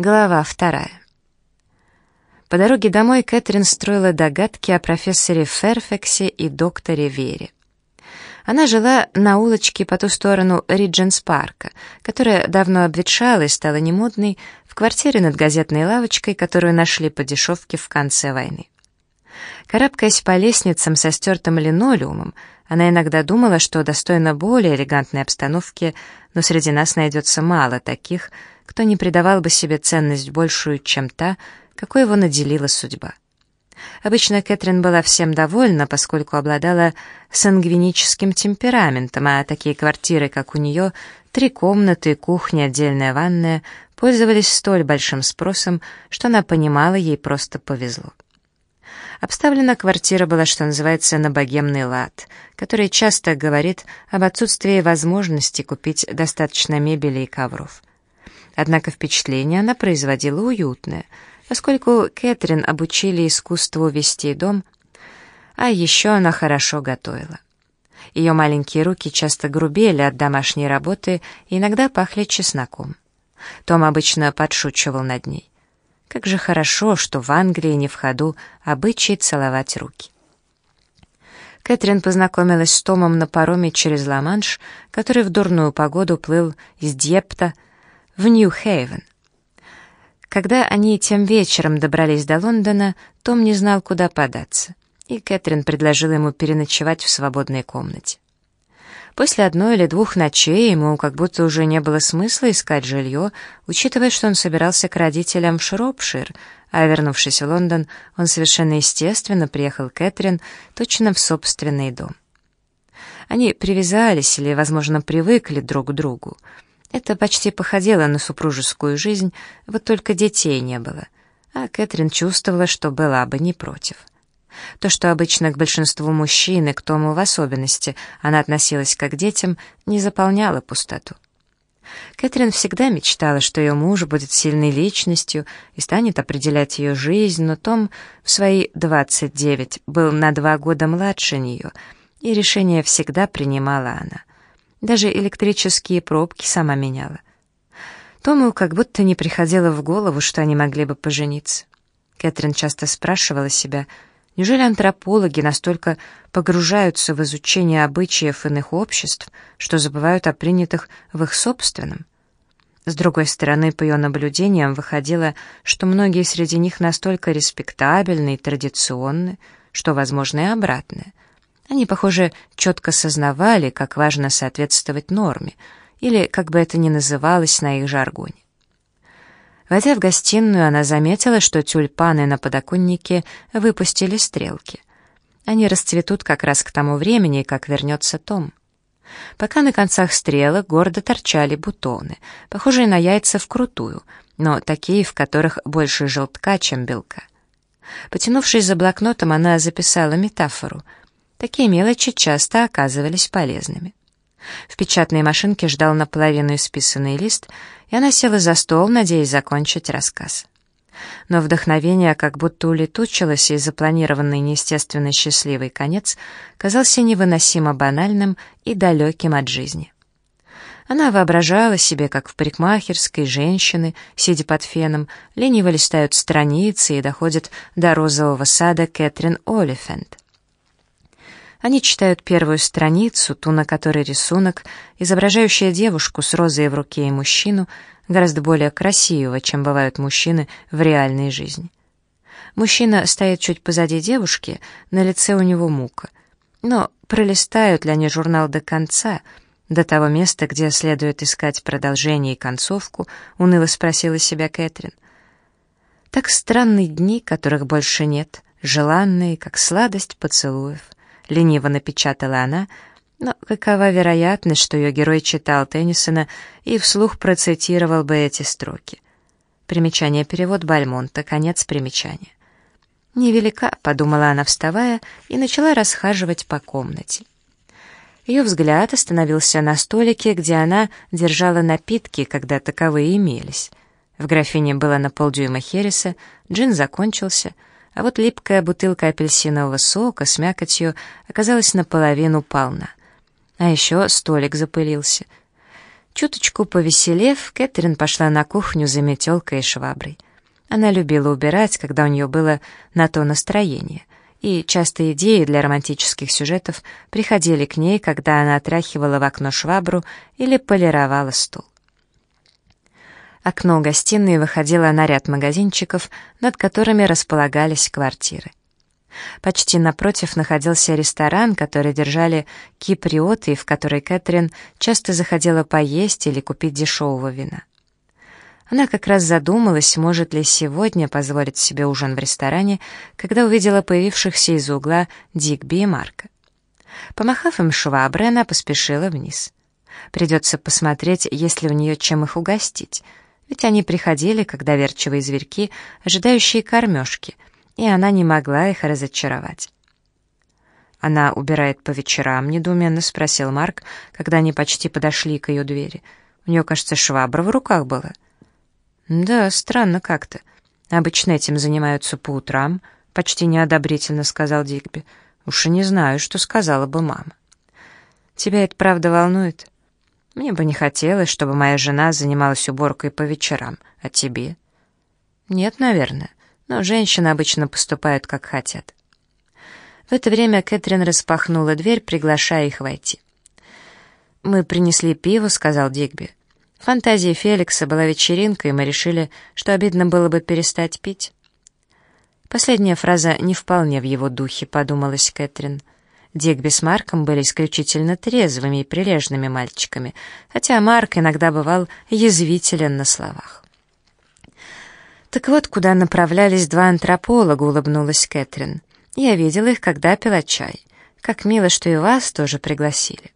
Глава вторая. По дороге домой Кэтрин строила догадки о профессоре Ферфексе и докторе Вере. Она жила на улочке по ту сторону Ридженс-парка, которая давно обветшала и стала немодной, в квартире над газетной лавочкой, которую нашли по дешевке в конце войны. Карабкаясь по лестницам со стертым линолеумом, она иногда думала, что достойна более элегантной обстановки, но среди нас найдется мало таких, кто не придавал бы себе ценность большую, чем та, какой его наделила судьба. Обычно Кэтрин была всем довольна, поскольку обладала сангвиническим темпераментом, а такие квартиры, как у нее, три комнаты, кухня, отдельная ванная, пользовались столь большим спросом, что она понимала, ей просто повезло. Обставлена квартира была, что называется, на богемный лад, который часто говорит об отсутствии возможности купить достаточно мебели и ковров. Однако впечатление она производила уютное, поскольку Кэтрин обучили искусству вести дом, а еще она хорошо готовила. Ее маленькие руки часто грубели от домашней работы и иногда пахли чесноком. Том обычно подшучивал над ней. Как же хорошо, что в Англии не в ходу обычай целовать руки. Кэтрин познакомилась с Томом на пароме через Ла-Манш, который в дурную погоду плыл из Дьепта в Нью-Хейвен. Когда они тем вечером добрались до Лондона, Том не знал, куда податься, и Кэтрин предложила ему переночевать в свободной комнате. После одной или двух ночей ему как будто уже не было смысла искать жилье, учитывая, что он собирался к родителям в Шропшир, а вернувшись в Лондон, он совершенно естественно приехал к Кэтрин точно в собственный дом. Они привязались или, возможно, привыкли друг к другу, это почти походило на супружескую жизнь, вот только детей не было. А Кэтрин чувствовала, что была бы не против. То, что обычно к большинству мужчин и к Тому в особенности она относилась как к детям, не заполняло пустоту. Кэтрин всегда мечтала, что ее муж будет сильной личностью и станет определять ее жизнь, но Том в свои 29 был на два года младше нее, и решение всегда принимала она. Даже электрические пробки сама меняла. Тому как будто не приходило в голову, что они могли бы пожениться. Кэтрин часто спрашивала себя, неужели антропологи настолько погружаются в изучение обычаев иных обществ, что забывают о принятых в их собственном? С другой стороны, по ее наблюдениям выходило, что многие среди них настолько респектабельны и традиционны, что возможно и обратное — они, похоже, четко сознавали, как важно соответствовать норме, или как бы это ни называлось на их жаргоне. Войдя в гостиную, она заметила, что тюльпаны на подоконнике выпустили стрелки. Они расцветут как раз к тому времени, как вернется Том. Пока на концах стрелок гордо торчали бутоны, похожие на яйца вкрутую, но такие, в которых больше желтка, чем белка. Потянувшись за блокнотом, она записала метафору — Такие мелочи часто оказывались полезными. В печатной машинке ждал наполовину исписанный лист, и она села за стол, надеясь закончить рассказ. Но вдохновение как будто улетучилось, и запланированный неестественно счастливый конец казался невыносимо банальным и далеким от жизни. Она воображала себе, как в парикмахерской женщины, сидя под феном, лениво листают страницы и доходят до розового сада Кэтрин Олифент. Они читают первую страницу, ту, на которой рисунок, изображающая девушку с розой в руке и мужчину, гораздо более красивого, чем бывают мужчины в реальной жизни. Мужчина стоит чуть позади девушки, на лице у него мука. Но пролистают ли они журнал до конца, до того места, где следует искать продолжение и концовку, уныло спросила себя Кэтрин. Так странные дни, которых больше нет, желанные, как сладость поцелуев — лениво напечатала она, но какова вероятность, что ее герой читал Теннисона и вслух процитировал бы эти строки? Примечание перевод Бальмонта, конец примечания. «Невелика», — подумала она, вставая, и начала расхаживать по комнате. Ее взгляд остановился на столике, где она держала напитки, когда таковые имелись. В графине было на полдюйма хереса, джин закончился — а вот липкая бутылка апельсинового сока с мякотью оказалась наполовину полна. А еще столик запылился. Чуточку повеселев, Кэтрин пошла на кухню за метелкой и шваброй. Она любила убирать, когда у нее было на то настроение, и часто идеи для романтических сюжетов приходили к ней, когда она отряхивала в окно швабру или полировала стул. Окно гостиной выходило на ряд магазинчиков, над которыми располагались квартиры. Почти напротив находился ресторан, который держали киприоты, и в который Кэтрин часто заходила поесть или купить дешевого вина. Она как раз задумалась, может ли сегодня позволить себе ужин в ресторане, когда увидела появившихся из угла Дигби и Марка. Помахав им шваброй, она поспешила вниз. Придется посмотреть, есть ли у нее чем их угостить, ведь они приходили, как доверчивые зверьки, ожидающие кормежки — и она не могла их разочаровать. «Она убирает по вечерам?» — недоуменно спросил Марк, когда они почти подошли к ее двери. «У нее, кажется, швабра в руках была». «Да, странно как-то. Обычно этим занимаются по утрам», — почти неодобрительно сказал Дигби. «Уж и не знаю, что сказала бы мама». «Тебя это правда волнует?» «Мне бы не хотелось, чтобы моя жена занималась уборкой по вечерам. А тебе?» «Нет, наверное но женщины обычно поступают как хотят. В это время Кэтрин распахнула дверь, приглашая их войти. «Мы принесли пиво», — сказал Дигби. В фантазии Феликса была вечеринка, и мы решили, что обидно было бы перестать пить. Последняя фраза не вполне в его духе, подумалась Кэтрин. Дигби с Марком были исключительно трезвыми и прилежными мальчиками, хотя Марк иногда бывал язвителен на словах. «Так вот, куда направлялись два антрополога», — улыбнулась Кэтрин. «Я видела их, когда пила чай. Как мило, что и вас тоже пригласили».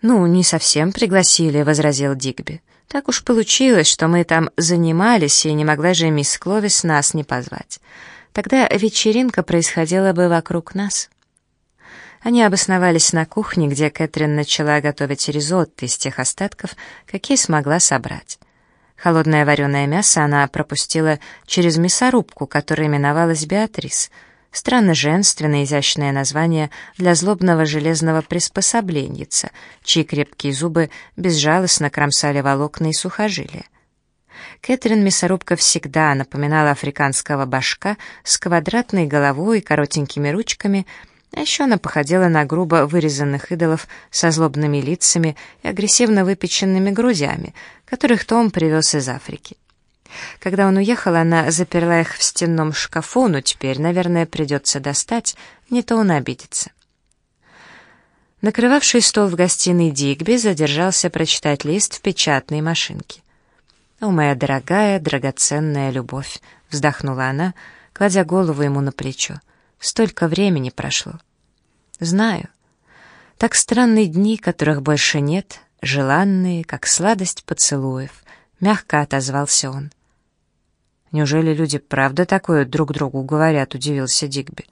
«Ну, не совсем пригласили», — возразил Дигби. «Так уж получилось, что мы там занимались, и не могла же мисс Кловис нас не позвать. Тогда вечеринка происходила бы вокруг нас». Они обосновались на кухне, где Кэтрин начала готовить ризотто из тех остатков, какие смогла собрать. Холодное вареное мясо она пропустила через мясорубку, которая именовалась Беатрис. Странно женственное изящное название для злобного железного приспособленница, чьи крепкие зубы безжалостно кромсали волокна и сухожилия. Кэтрин мясорубка всегда напоминала африканского башка с квадратной головой и коротенькими ручками — а еще она походила на грубо вырезанных идолов со злобными лицами и агрессивно выпеченными грудями, которых Том привез из Африки. Когда он уехал, она заперла их в стенном шкафу, но теперь, наверное, придется достать, не то он обидится. Накрывавший стол в гостиной Дигби задержался прочитать лист в печатной машинке. «О, моя дорогая, драгоценная любовь!» — вздохнула она, кладя голову ему на плечо. Столько времени прошло. Знаю. Так странные дни, которых больше нет, желанные, как сладость поцелуев, мягко отозвался он. Неужели люди правда такое друг другу говорят, удивился Дигби.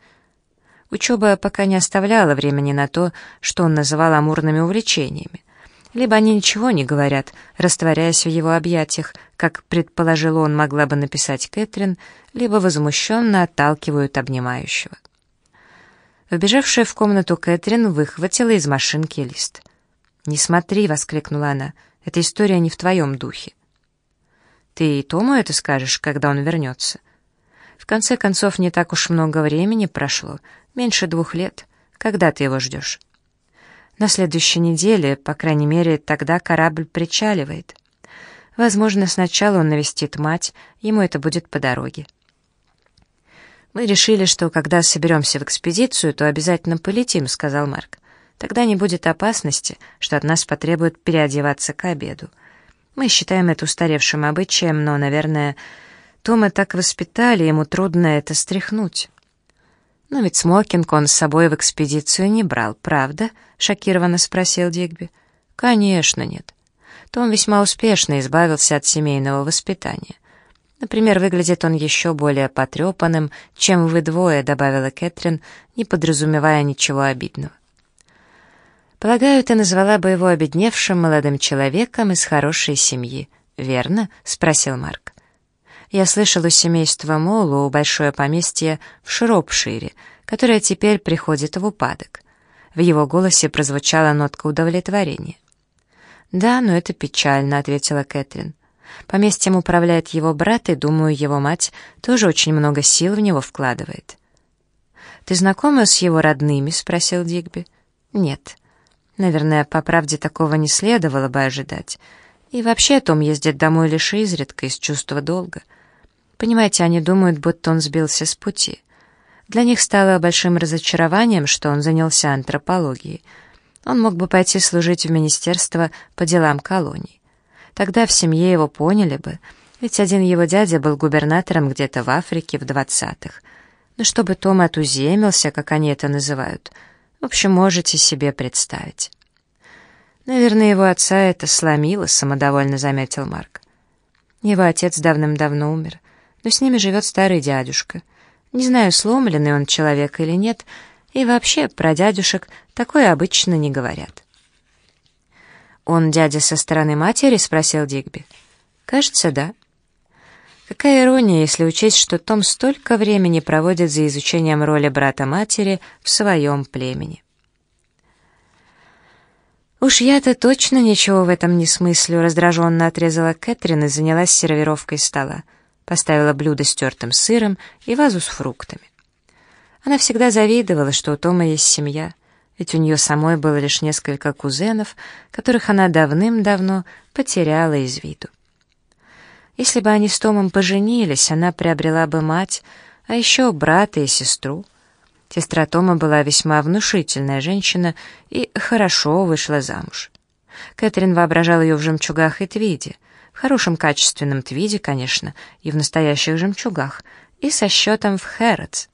Учеба пока не оставляла времени на то, что он называл амурными увлечениями. Либо они ничего не говорят, растворяясь в его объятиях, как предположил он, могла бы написать Кэтрин, либо возмущенно отталкивают обнимающего. Вбежавшая в комнату Кэтрин выхватила из машинки лист. «Не смотри!» — воскликнула она. «Эта история не в твоем духе». «Ты и Тому это скажешь, когда он вернется?» «В конце концов, не так уж много времени прошло, меньше двух лет. Когда ты его ждешь?» На следующей неделе, по крайней мере, тогда корабль причаливает. Возможно, сначала он навестит мать, ему это будет по дороге. «Мы решили, что когда соберемся в экспедицию, то обязательно полетим», — сказал Марк. «Тогда не будет опасности, что от нас потребуют переодеваться к обеду. Мы считаем это устаревшим обычаем, но, наверное, Тома так воспитали, ему трудно это стряхнуть». «Но ведь смокинг он с собой в экспедицию не брал, правда?» — шокированно спросил Дигби. «Конечно нет. Том весьма успешно избавился от семейного воспитания. Например, выглядит он еще более потрепанным, чем вы двое», — добавила Кэтрин, не подразумевая ничего обидного. «Полагаю, ты назвала бы его обедневшим молодым человеком из хорошей семьи, верно?» — спросил Марк. Я слышал у семейства Молу большое поместье в Шропшире, которое теперь приходит в упадок. В его голосе прозвучала нотка удовлетворения. «Да, но это печально», — ответила Кэтрин. «Поместьем управляет его брат, и, думаю, его мать тоже очень много сил в него вкладывает». «Ты знакома с его родными?» — спросил Дигби. «Нет». Наверное, по правде такого не следовало бы ожидать. И вообще Том ездит домой лишь изредка, из чувства долга. Понимаете, они думают, будто он сбился с пути. Для них стало большим разочарованием, что он занялся антропологией. Он мог бы пойти служить в министерство по делам колоний. Тогда в семье его поняли бы, ведь один его дядя был губернатором где-то в Африке в двадцатых. Но чтобы Том отуземился, как они это называют, в общем, можете себе представить. Наверное, его отца это сломило, самодовольно заметил Марк. Его отец давным-давно умер но с ними живет старый дядюшка. Не знаю, сломленный он человек или нет, и вообще про дядюшек такое обычно не говорят. «Он дядя со стороны матери?» — спросил Дигби. «Кажется, да». Какая ирония, если учесть, что Том столько времени проводит за изучением роли брата-матери в своем племени. «Уж я-то точно ничего в этом не смыслю», — раздраженно отрезала Кэтрин и занялась сервировкой стола поставила блюдо с тертым сыром и вазу с фруктами. Она всегда завидовала, что у Тома есть семья, ведь у нее самой было лишь несколько кузенов, которых она давным-давно потеряла из виду. Если бы они с Томом поженились, она приобрела бы мать, а еще брата и сестру. Сестра Тома была весьма внушительная женщина и хорошо вышла замуж. Кэтрин воображала ее в жемчугах и твиде — хорошем качественном твиде, конечно, и в настоящих жемчугах, и со счетом в Хэрротс.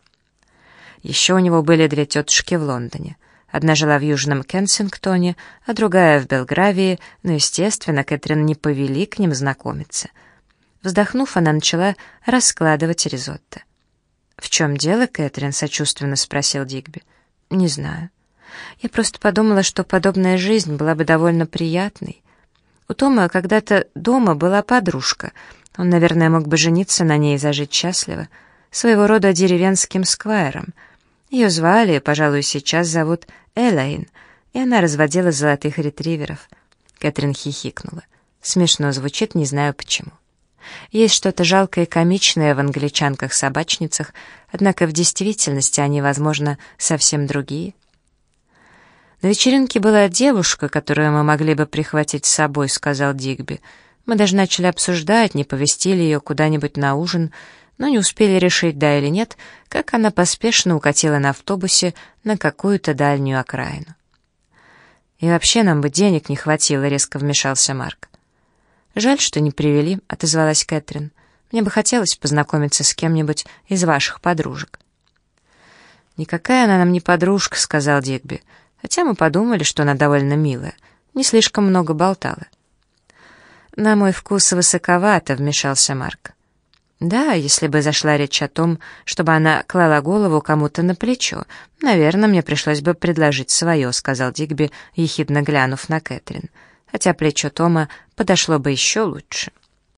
Еще у него были две тетушки в Лондоне. Одна жила в Южном Кенсингтоне, а другая в Белгравии, но, естественно, Кэтрин не повели к ним знакомиться. Вздохнув, она начала раскладывать ризотто. «В чем дело, Кэтрин?» — сочувственно спросил Дигби. «Не знаю. Я просто подумала, что подобная жизнь была бы довольно приятной. У Тома когда-то дома была подружка. Он, наверное, мог бы жениться на ней и зажить счастливо. Своего рода деревенским сквайром. Ее звали, пожалуй, сейчас зовут Элейн, и она разводила золотых ретриверов. Кэтрин хихикнула. Смешно звучит, не знаю почему. Есть что-то жалкое и комичное в англичанках-собачницах, однако в действительности они, возможно, совсем другие — «На вечеринке была девушка, которую мы могли бы прихватить с собой», — сказал Дигби. «Мы даже начали обсуждать, не повезти ли ее куда-нибудь на ужин, но не успели решить, да или нет, как она поспешно укатила на автобусе на какую-то дальнюю окраину». «И вообще нам бы денег не хватило», — резко вмешался Марк. «Жаль, что не привели», — отозвалась Кэтрин. «Мне бы хотелось познакомиться с кем-нибудь из ваших подружек». «Никакая она нам не подружка», — сказал Дигби хотя мы подумали, что она довольно милая, не слишком много болтала. «На мой вкус высоковато», — вмешался Марк. «Да, если бы зашла речь о том, чтобы она клала голову кому-то на плечо, наверное, мне пришлось бы предложить свое», — сказал Дигби, ехидно глянув на Кэтрин, хотя плечо Тома подошло бы еще лучше.